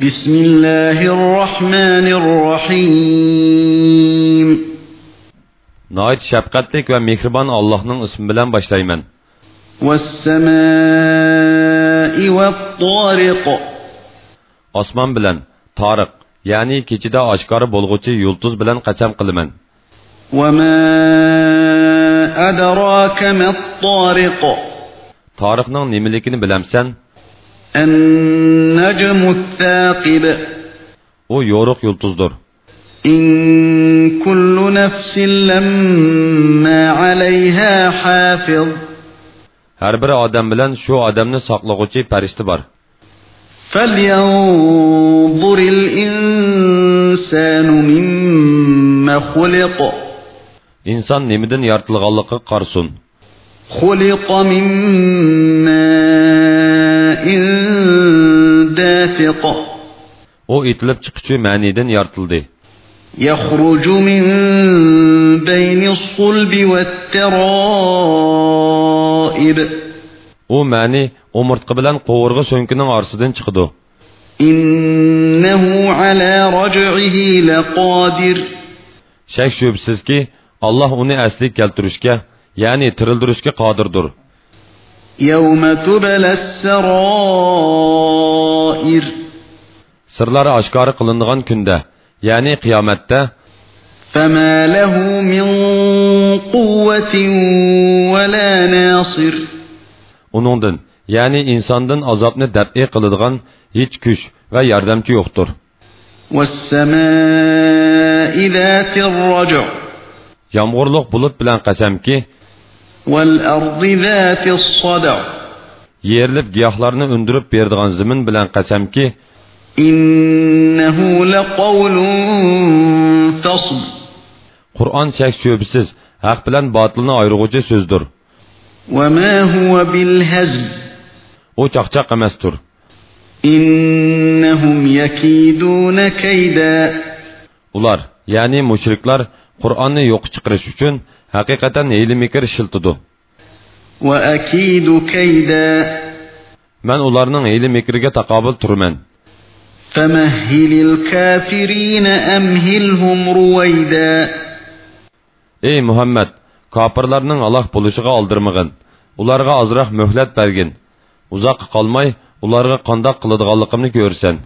بسم الله الرحمن الرحيم Nəhayət şəfqətlik və mehribon Allah'ın ismi bilan başlayman. والسماء والطارق Osmon bilan Tariq, ya'ni kechida oshkora bo'lg'uchi yulduz bilan qasam qilaman. وما أدراك ما الطارق Tariqning nimaligini bilamsan? النجم الثاقب. أو يورق يلتزدر إن كل نفس لما عليها حافظ. هر بر آدم بلن شو آدم نه ساقلقوچی پرشت بار فلينظر الانسان مما خلق. انسان نمدن يرتل غلق قرصن خلق مما من... منافق O itilib chiquvchi ma'nidan yaratildi. يخرج من بين الصلب والترائب O ma'ni umurtqa bilan qovurg'i so'nkining orasidan chiqdi. İnnehu ala raj'ihi laqadir Şək şübsizki Allah onu əsli keltirishga, yəni tirildirishga qodirdir. Yawma tubala as-saraa Sirlari oshkora qilinadigan kunda, ya'ni qiyomatda فما له من قوة ولا ناصر uningdan, ya'ni insondan azobni dab'i qiladigan hech kuch va yordamchi yo'qdir. والسماء ذات الرجع Yomg'irliq bulut bilan qasamki, والأرض ذات الصدع yerilib giyohlarni undirib beradigan zimin bilan qasamki, İnnehu leqavlun fasl. Kur'an şək şöbisiz, haq bilan batılını ayırğıcı sözdür. Ve ma huwa bil hazb. O çaqçaq emasdır. İnnehum yekidun keyda. Ular, yani müşrikler Kur'an'ı yok çıkarış için hakikaten hile mikir şıltıdı. Ve akidu keyda. Ben onların hile mikrige takabül turmen. فمهل الكافرين أمهلهم رويدا Ey Muhammad, kofirlarning Alloh bo'lishiga oldirmag'in. Ularga ozroq muhlat bergin. Uzoq qolmay ularga qandoq qiladiganligimni ko'rsan.